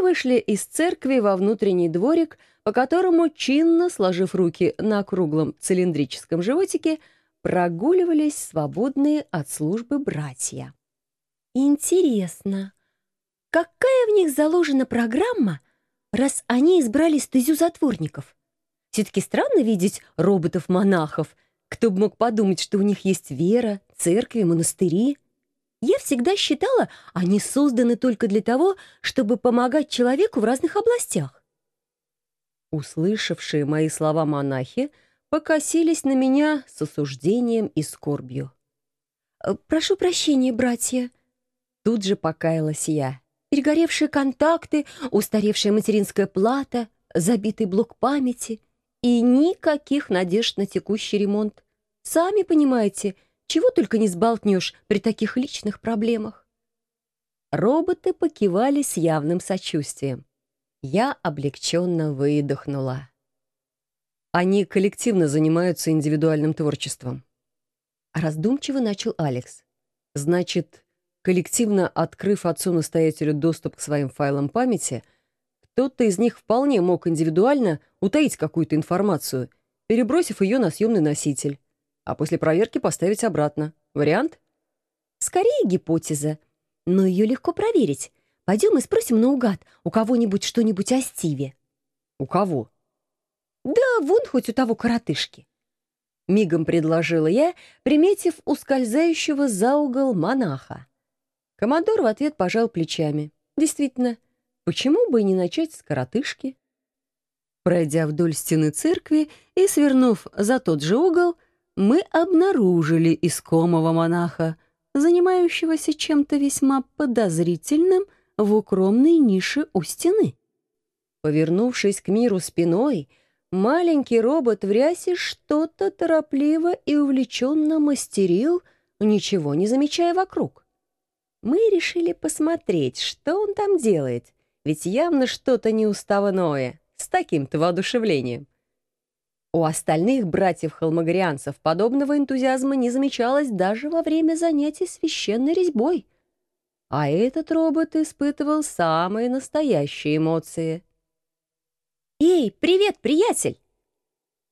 Вышли из церкви во внутренний дворик, по которому, чинно сложив руки на круглом цилиндрическом животике, прогуливались свободные от службы братья. Интересно, какая в них заложена программа, раз они избрали стезю затворников? Все-таки странно видеть роботов-монахов. Кто бы мог подумать, что у них есть вера, церкви, монастыри? Я всегда считала, они созданы только для того, чтобы помогать человеку в разных областях. Услышавшие мои слова монахи покосились на меня с осуждением и скорбью. «Э, «Прошу прощения, братья», — тут же покаялась я. «Перегоревшие контакты, устаревшая материнская плата, забитый блок памяти и никаких надежд на текущий ремонт. Сами понимаете, чего только не сболтнешь при таких личных проблемах». Роботы покивали с явным сочувствием. Я облегченно выдохнула. Они коллективно занимаются индивидуальным творчеством. Раздумчиво начал Алекс. Значит, коллективно открыв отцу-настоятелю доступ к своим файлам памяти, кто-то из них вполне мог индивидуально утаить какую-то информацию, перебросив ее на съемный носитель, а после проверки поставить обратно. Вариант? Скорее гипотеза, но ее легко проверить. Пойдем и спросим наугад у кого-нибудь что-нибудь о Стиве. У кого? Да вон хоть у того коротышки. Мигом предложила я, приметив ускользающего за угол монаха. Командор в ответ пожал плечами. Действительно, почему бы и не начать с коротышки? Пройдя вдоль стены церкви и свернув за тот же угол, мы обнаружили искомого монаха, занимающегося чем-то весьма подозрительным в укромной нише у стены. Повернувшись к миру спиной, Маленький робот в рясе что-то торопливо и увлеченно мастерил, ничего не замечая вокруг. Мы решили посмотреть, что он там делает, ведь явно что-то неуставное, с таким-то воодушевлением. У остальных братьев-холмогорианцев подобного энтузиазма не замечалось даже во время занятий священной резьбой. А этот робот испытывал самые настоящие эмоции — «Эй, привет, приятель!»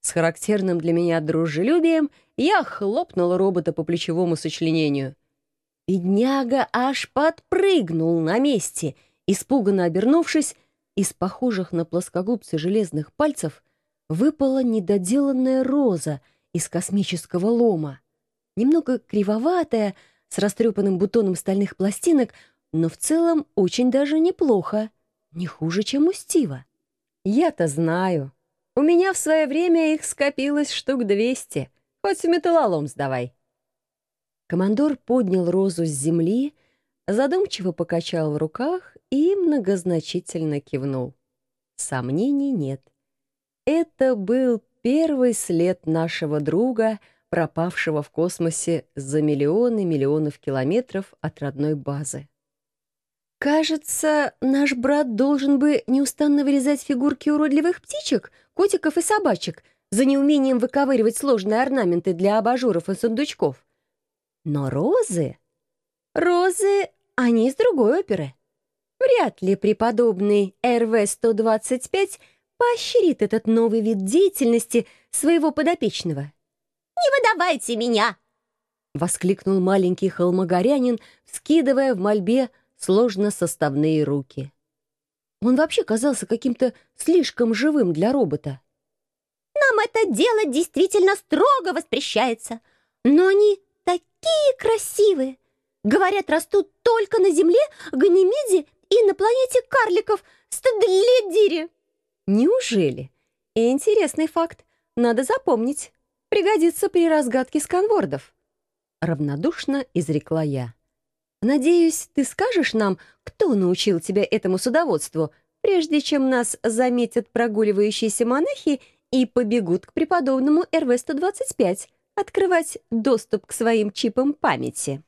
С характерным для меня дружелюбием я хлопнула робота по плечевому сочленению. Бедняга аж подпрыгнул на месте, испуганно обернувшись, из похожих на плоскогубцы железных пальцев выпала недоделанная роза из космического лома. Немного кривоватая, с растрепанным бутоном стальных пластинок, но в целом очень даже неплохо, не хуже, чем у Стива. Я-то знаю. У меня в свое время их скопилось штук двести. Хоть в металлолом сдавай. Командор поднял розу с земли, задумчиво покачал в руках и многозначительно кивнул. Сомнений нет. Это был первый след нашего друга, пропавшего в космосе за миллионы миллионов километров от родной базы. «Кажется, наш брат должен бы неустанно вырезать фигурки уродливых птичек, котиков и собачек за неумением выковыривать сложные орнаменты для абажуров и сундучков. Но розы... Розы, они из другой оперы. Вряд ли преподобный РВ-125 поощрит этот новый вид деятельности своего подопечного. «Не выдавайте меня!» — воскликнул маленький холмогорянин, вскидывая в мольбе сложно составные руки. Он вообще казался каким-то слишком живым для робота. «Нам это дело действительно строго воспрещается, но они такие красивые. Говорят, растут только на Земле, Ганимеде и на планете карликов Стадледире». «Неужели? Интересный факт. Надо запомнить. Пригодится при разгадке сканвордов». Равнодушно изрекла я. Надеюсь, ты скажешь нам, кто научил тебя этому судоводству, прежде чем нас заметят прогуливающиеся монахи и побегут к преподобному РВ-125 открывать доступ к своим чипам памяти.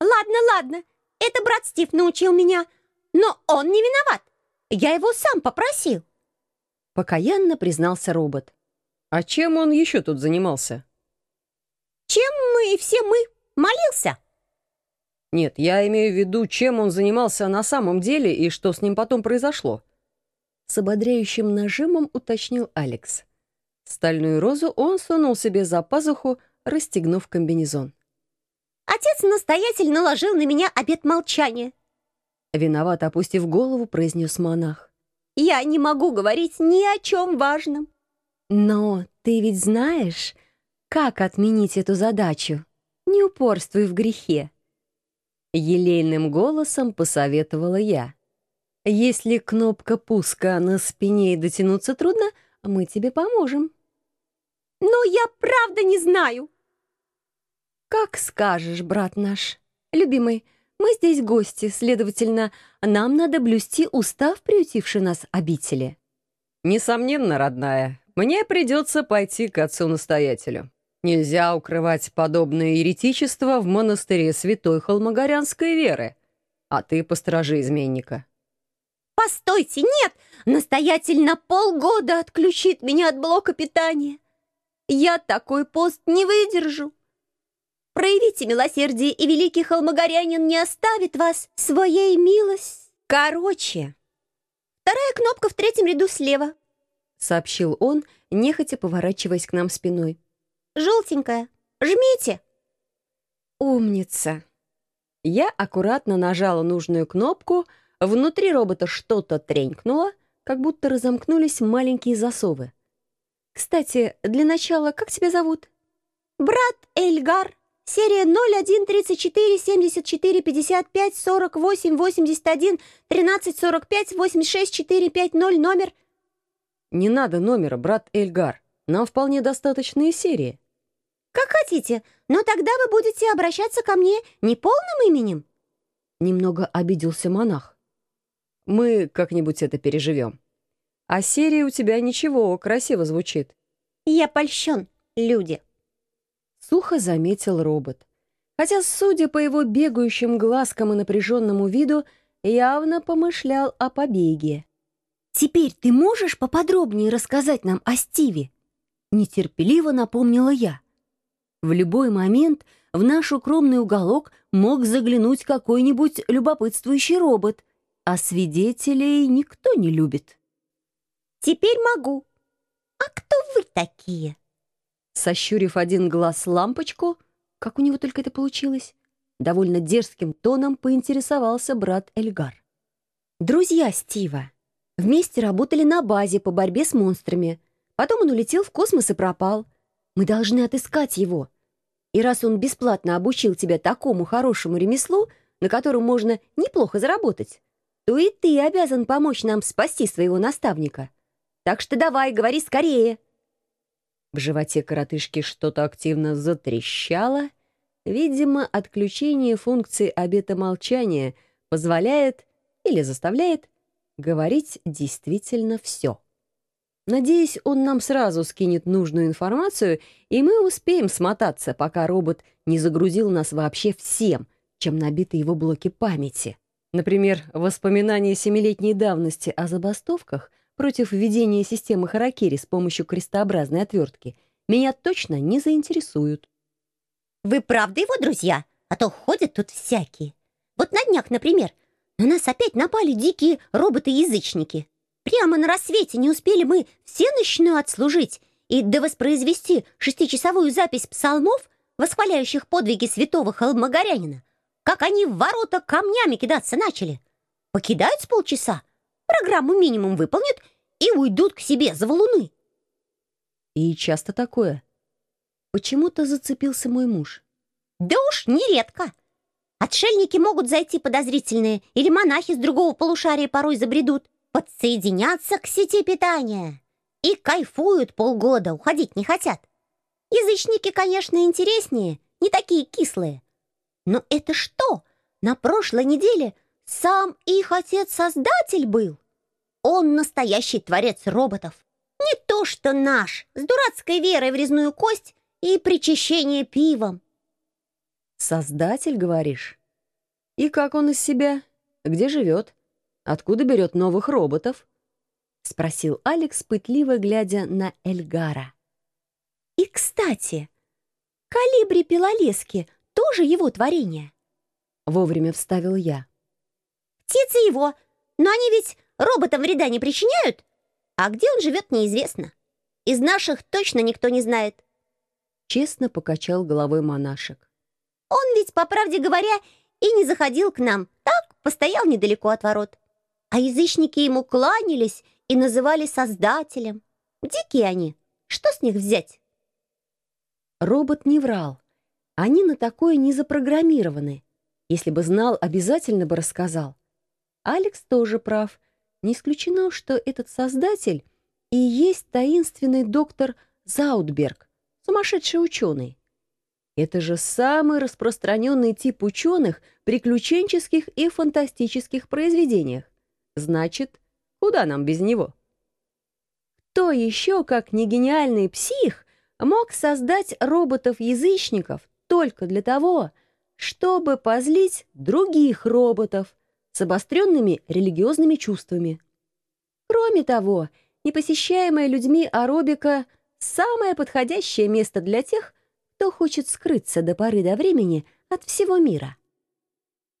Ладно, ладно, это брат Стив научил меня, но он не виноват. Я его сам попросил. Покаянно признался робот. А чем он еще тут занимался? Чем мы и все мы молился. Нет, я имею в виду, чем он занимался на самом деле и что с ним потом произошло. С ободряющим нажимом уточнил Алекс. Стальную розу он сунул себе за пазуху, расстегнув комбинезон. «Отец-настоятель наложил на меня обет молчания», Виноват, опустив голову, произнес монах. «Я не могу говорить ни о чем важном». «Но ты ведь знаешь, как отменить эту задачу? Не упорствуй в грехе». Елейным голосом посоветовала я. «Если кнопка пуска на спине и дотянуться трудно, мы тебе поможем». «Но я правда не знаю». «Как скажешь, брат наш. Любимый, мы здесь гости, следовательно, нам надо блюсти устав, приютивший нас обители». «Несомненно, родная, мне придется пойти к отцу-настоятелю. Нельзя укрывать подобное еретичество в монастыре святой холмогорянской веры. А ты посторожи изменника». «Постойте, нет! Настоятель на полгода отключит меня от блока питания. Я такой пост не выдержу. Проявите милосердие, и великий холмогорянин не оставит вас своей милость. Короче, вторая кнопка в третьем ряду слева, — сообщил он, нехотя поворачиваясь к нам спиной. «Желтенькая. Жмите!» «Умница!» Я аккуратно нажала нужную кнопку, внутри робота что-то тренькнуло, как будто разомкнулись маленькие засовы. «Кстати, для начала, как тебя зовут?» «Брат Эльгар», Серия 01 34 74 55 48 81 13 45 86 450 номер. Не надо номера, брат Эльгар. Нам вполне достаточно и серии. Как хотите, но тогда вы будете обращаться ко мне не полным именем. Немного обиделся монах. Мы как-нибудь это переживем. А серия у тебя ничего, красиво звучит. Я польщен, люди. Сухо заметил робот. Хотя, судя по его бегающим глазкам и напряженному виду, явно помышлял о побеге. «Теперь ты можешь поподробнее рассказать нам о Стиве?» Нетерпеливо напомнила я. В любой момент в наш укромный уголок мог заглянуть какой-нибудь любопытствующий робот, а свидетелей никто не любит. «Теперь могу. А кто вы такие?» Сощурив один глаз лампочку, как у него только это получилось, довольно дерзким тоном поинтересовался брат Эльгар. «Друзья Стива. Вместе работали на базе по борьбе с монстрами. Потом он улетел в космос и пропал. Мы должны отыскать его. И раз он бесплатно обучил тебя такому хорошему ремеслу, на котором можно неплохо заработать, то и ты обязан помочь нам спасти своего наставника. Так что давай, говори скорее!» В животе коротышки что-то активно затрещало. Видимо, отключение функции обета молчания позволяет или заставляет говорить действительно все. Надеюсь, он нам сразу скинет нужную информацию, и мы успеем смотаться, пока робот не загрузил нас вообще всем, чем набиты его блоки памяти. Например, воспоминания семилетней давности о забастовках против введения системы Харакири с помощью крестообразной отвертки меня точно не заинтересуют. Вы правда его друзья? А то ходят тут всякие. Вот на днях, например, на нас опять напали дикие роботы-язычники. Прямо на рассвете не успели мы всеночную отслужить и довоспроизвести шестичасовую запись псалмов, восхваляющих подвиги святого Холмогорянина, как они в ворота камнями кидаться начали. Покидают с полчаса, программу минимум выполнят и уйдут к себе за валуны. И часто такое. Почему-то зацепился мой муж. Да уж нередко. Отшельники могут зайти подозрительные, или монахи с другого полушария порой забредут, подсоединяться к сети питания. И кайфуют полгода, уходить не хотят. Язычники, конечно, интереснее, не такие кислые. Но это что? На прошлой неделе сам их отец-создатель был. Он настоящий творец роботов. Не то что наш, с дурацкой верой в резную кость и причащение пивом. Создатель, говоришь? И как он из себя? Где живет? Откуда берет новых роботов? Спросил Алекс, пытливо глядя на Эльгара. И, кстати, калибри Пилолески тоже его творение. Вовремя вставил я. Птицы его, но они ведь роботам вреда не причиняют. А где он живет, неизвестно. Из наших точно никто не знает. Честно покачал головой монашек. Он ведь, по правде говоря, и не заходил к нам. Так, постоял недалеко от ворот. А язычники ему кланялись и называли Создателем. Дикие они. Что с них взять? Робот не врал. Они на такое не запрограммированы. Если бы знал, обязательно бы рассказал. Алекс тоже прав. Не исключено, что этот создатель и есть таинственный доктор Заутберг, сумасшедший ученый. Это же самый распространенный тип ученых приключенческих и фантастических произведениях. Значит, куда нам без него? Кто еще, как не гениальный псих, мог создать роботов-язычников только для того, чтобы позлить других роботов с обостренными религиозными чувствами? Кроме того, непосещаемая людьми аэробика — самое подходящее место для тех, кто хочет скрыться до поры до времени от всего мира.